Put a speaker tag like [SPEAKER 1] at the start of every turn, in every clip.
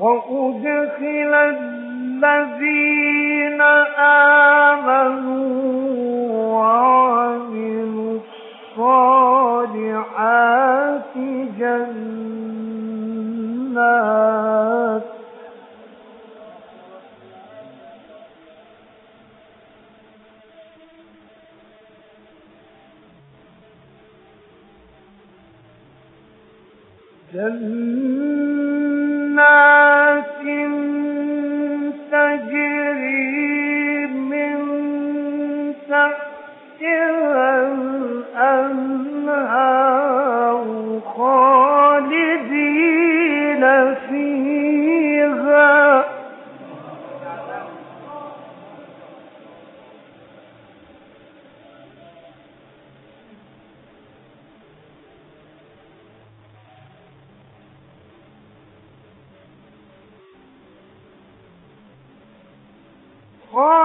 [SPEAKER 1] وأدخل الذين آمنوا وعملوا الصالحات جنات جنات พ่อ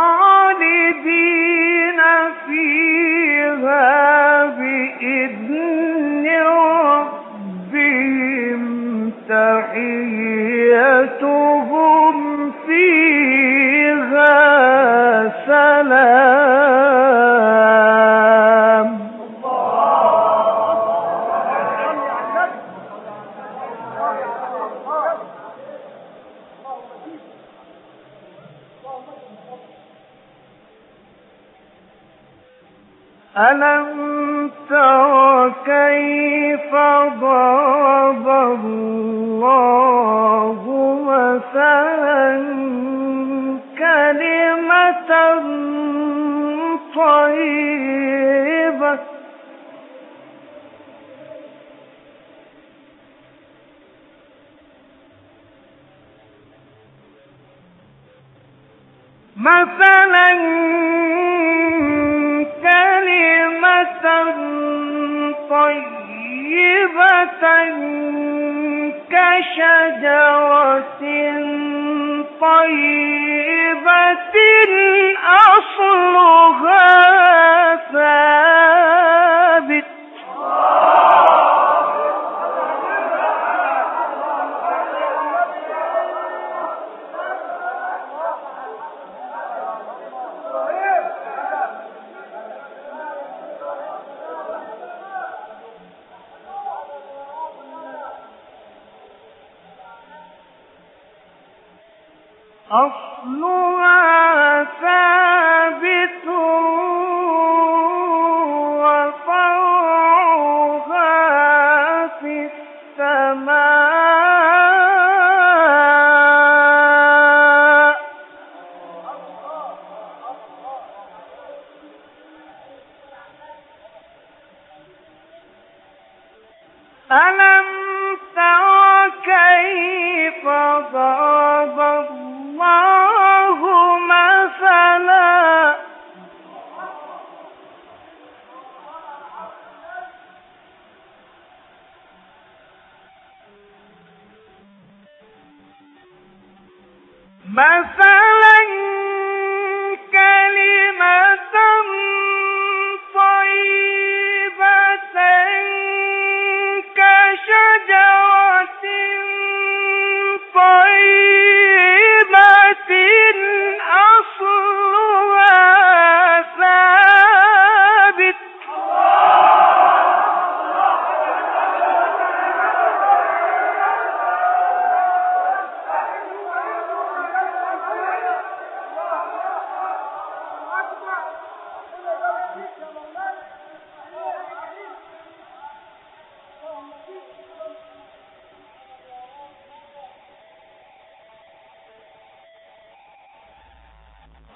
[SPEAKER 1] مثلا كلمة طيبة. مثلا كلمة طيبة طيبة أصلها ثابت أصلها ثابت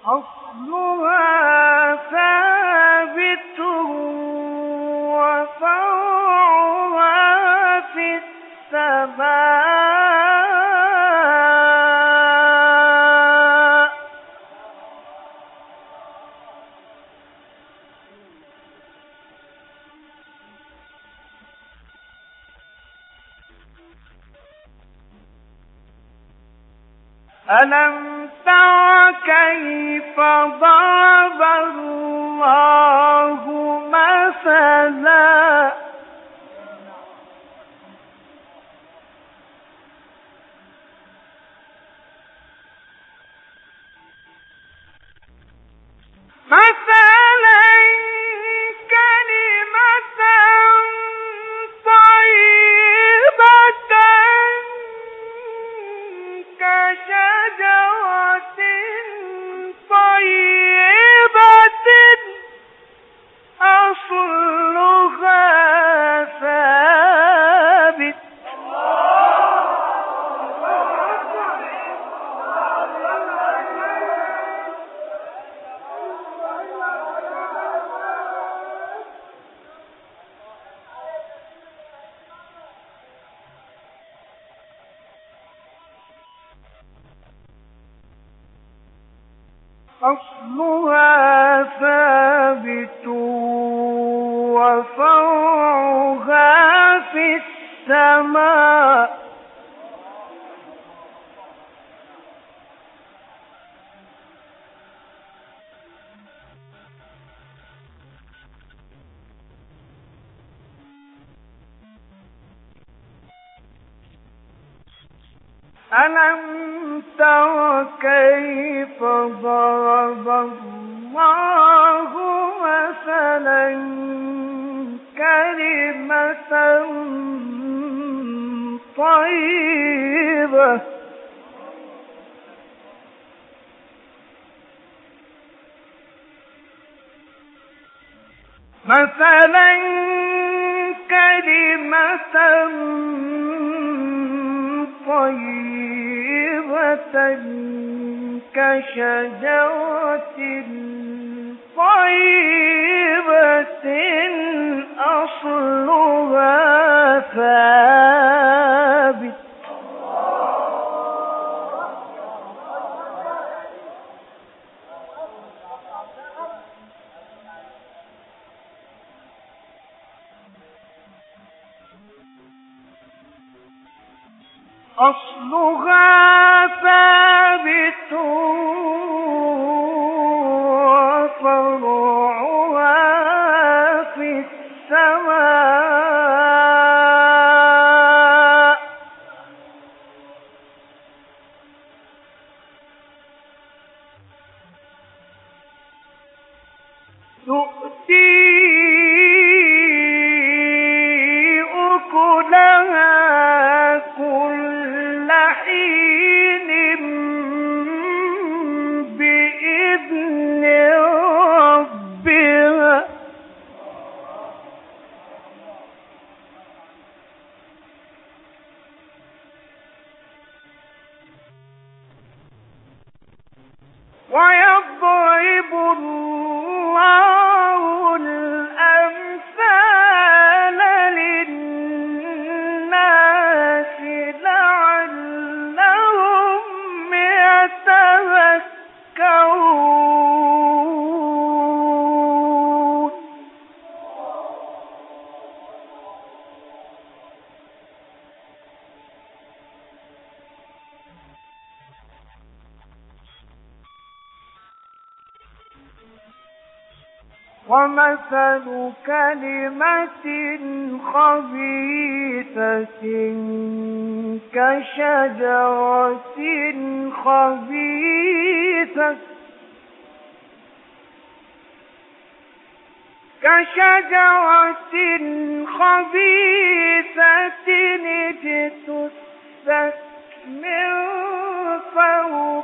[SPEAKER 1] أصلها أصلها ثابت وفرعها في السماء. ألم تر كيف ضرب طيبة مثلا كلمة طيبة كشجرة طيبة أصلها ثابت ويضرب الله كلمة خبيثة كشجرة خبيثة كشجرة خبيثة اجتثت من فوق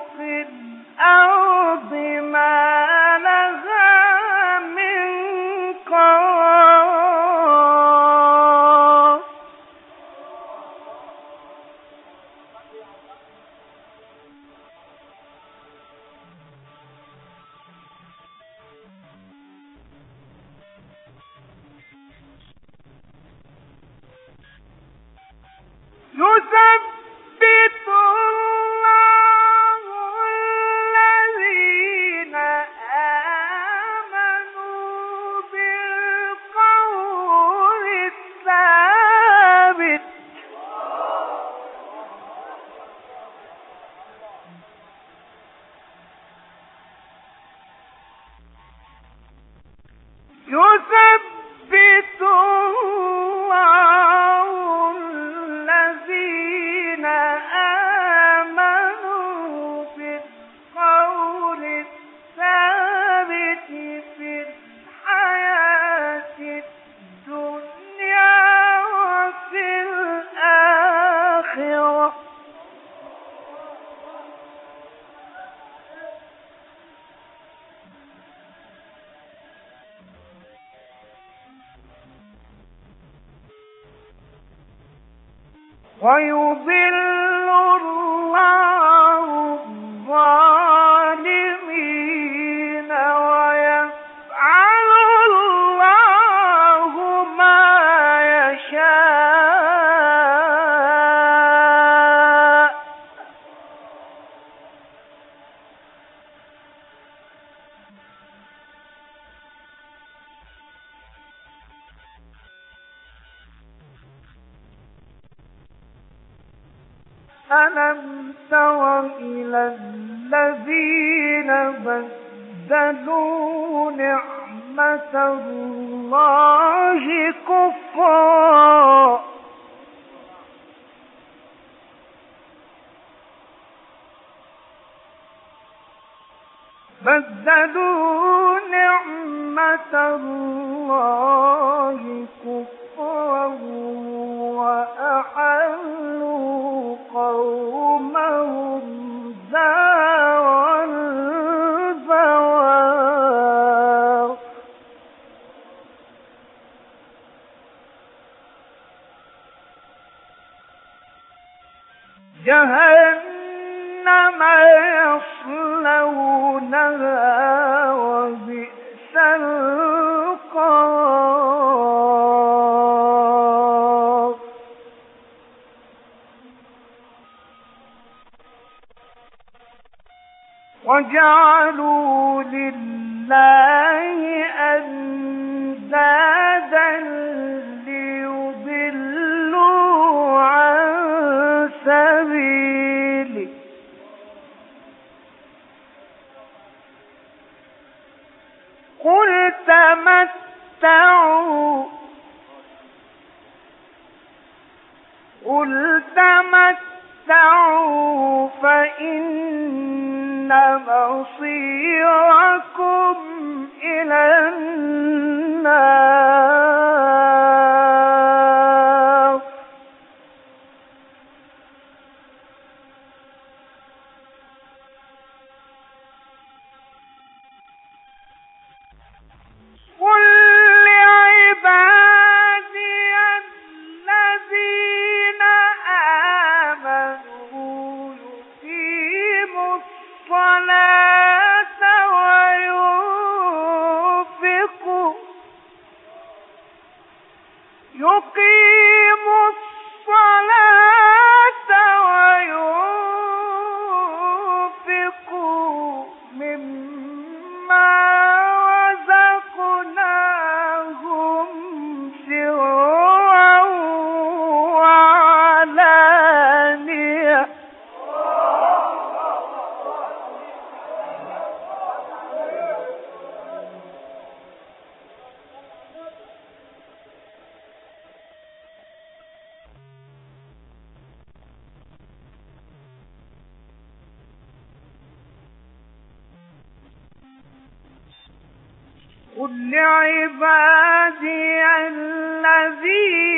[SPEAKER 1] ويضل بدلوا نعمة الله كفر وجعلوا لله أندادا ليضلوا عن سبيله. قل تمتعوا. قل تمتعوا فإن إن مصيركم إلى النار قل لعبادي الذين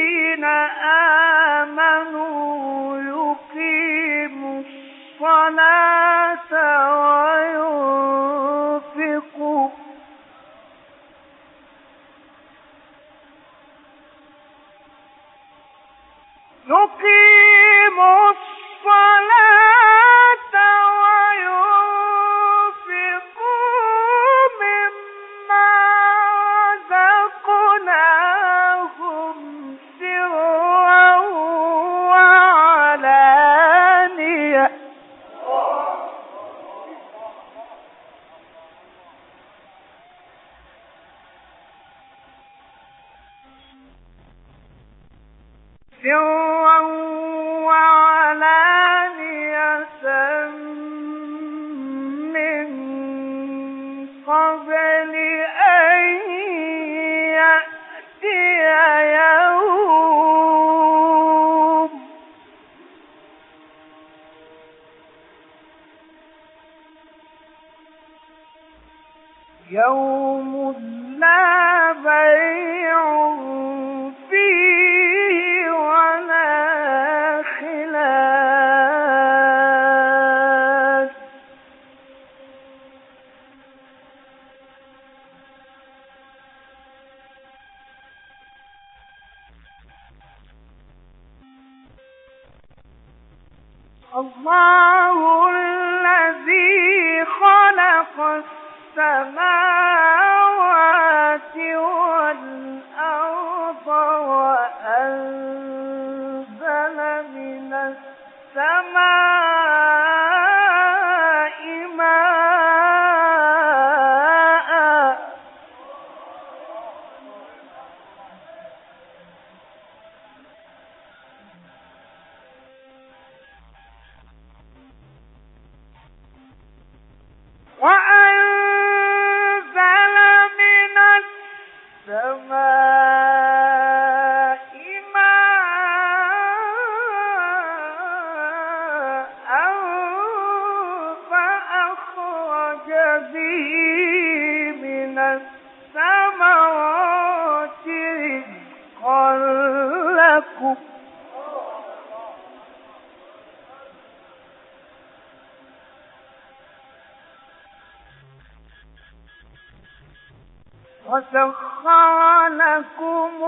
[SPEAKER 1] قوم لا بيع وسخر لكم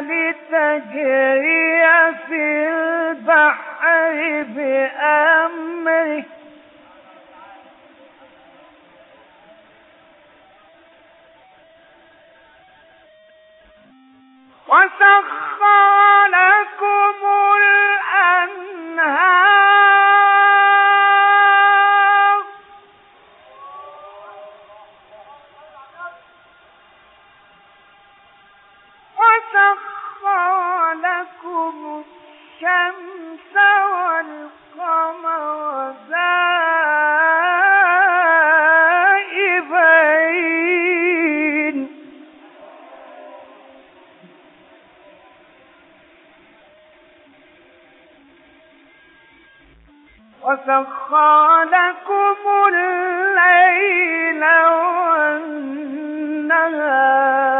[SPEAKER 1] لتجري في البحر بأمره. وسخر لكم الأنهار وسخر لكم الليل والنهار.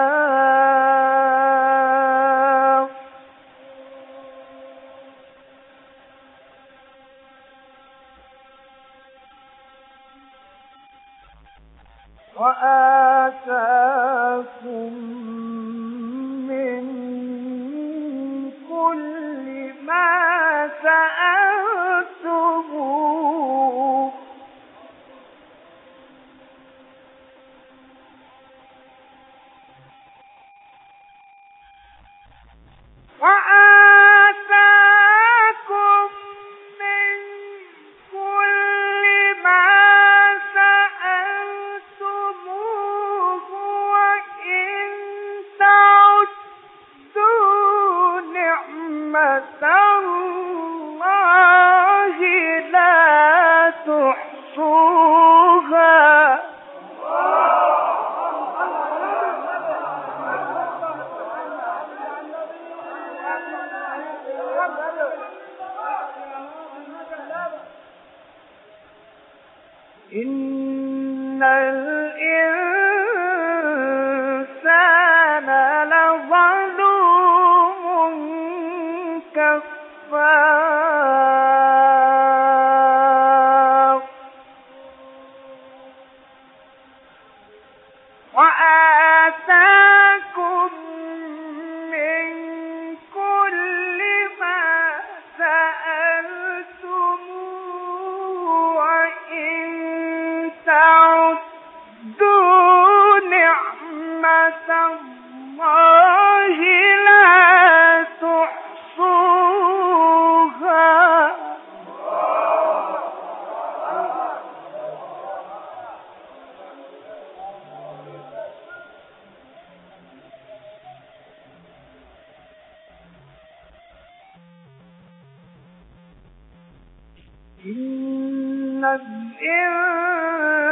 [SPEAKER 1] إن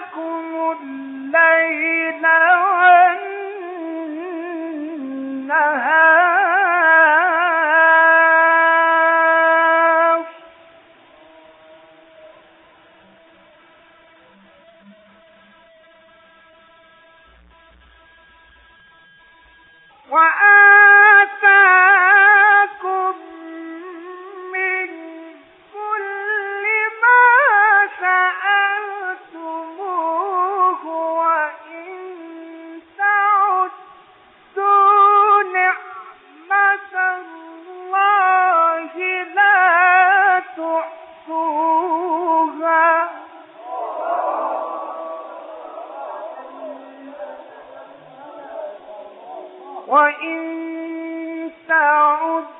[SPEAKER 1] لكم الليل وإن تعدوا